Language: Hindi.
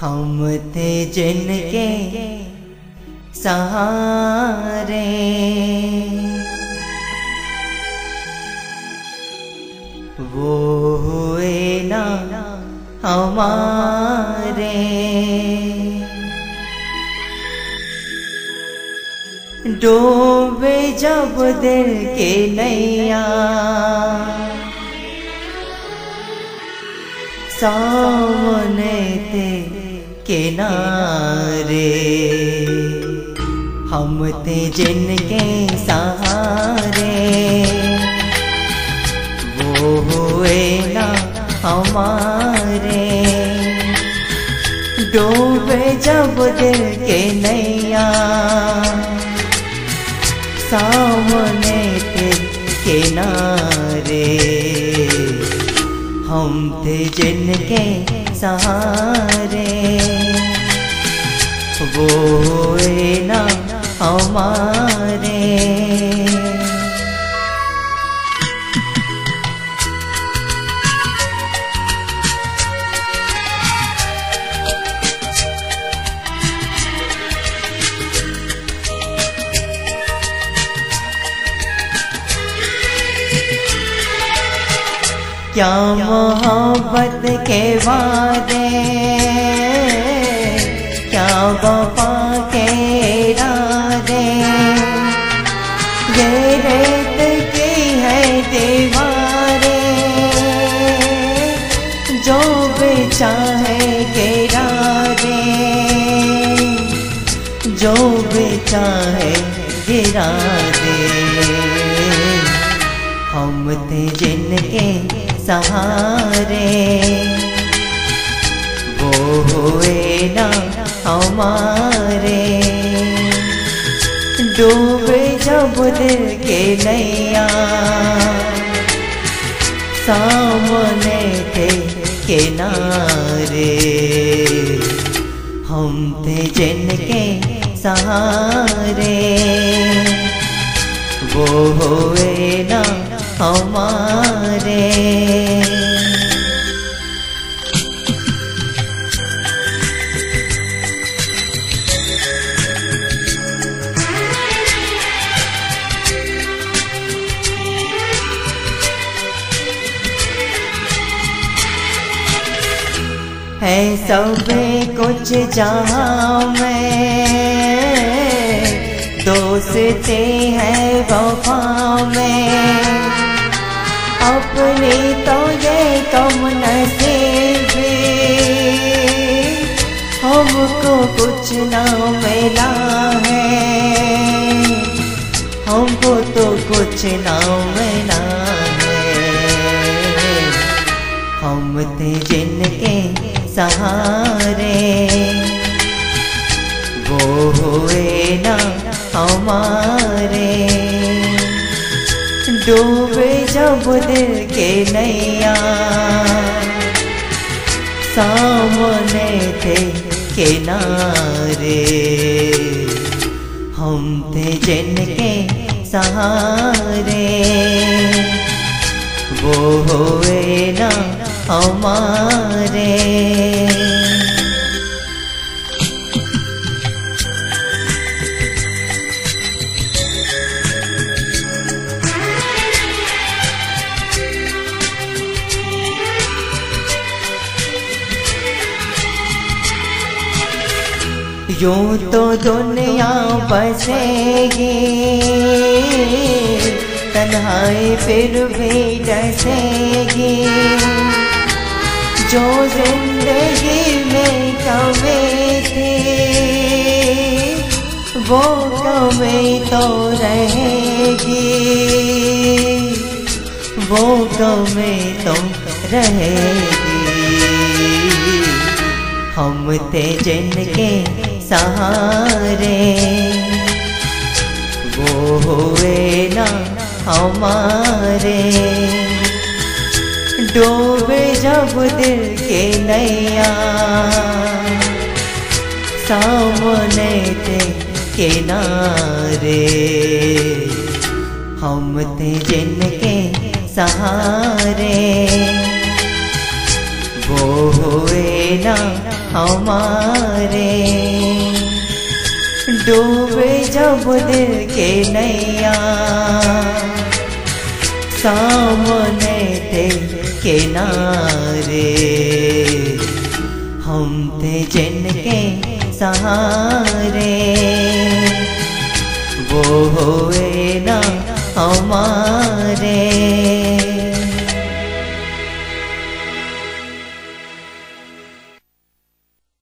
हम थे जिनके सहारे। वो हुए ना हमारे। डूबे जब दिल के नैया। सामने किनारे। हम थे जिनके सहारे। वो हुए ना हमारे। डूबे जब दिल के नैया। सामने थे किनारे। हम थे जिनके सहारे। वो ना हमारे। क्या मोहब्बत के वादे? क्या वफा के इरादे? ये रेत की है दीवारे, जो बेचा है गिरा दे जो बेचा है गिरा दे थे जिनके सहारे। वो हुए ना हमारे। डूबे जब दिल के नैया। सामने थे किनारे। हम थे जिनके सहारे। वो हुए ना हमारे। है सब कुछ जहाँ में। दोस्ती है वफा में। अपनी तो ये कम नसीबी हमको कुछ ना मिला है। हमको तो कुछ ना मिला है। हम थे जिनके सहारे। वो हुए ना हमारे। डूबे जब दिल के नैया सामने थे किनारे, हम थे जिनके सहारे। वो हुए ना हमारे। यूँ तो दुनिया बसेगी। तन्हाई फिर भी डसेगी। जो ज़िंदगी में कमी थी, वो कमी तो रहेगी। वो कमी तो रहेगी। हम थे जिनके सहारे। वो हुए ना हमारे। डूबे जब दिल के नैया। सामने थे किनारे हम थे जिनके सहारे। वो हुए ना हमारे। डूबे जब दिल के नैया। सामने दिल के नारे हम थे जिनके सहारे। वो हुए ना हमारे।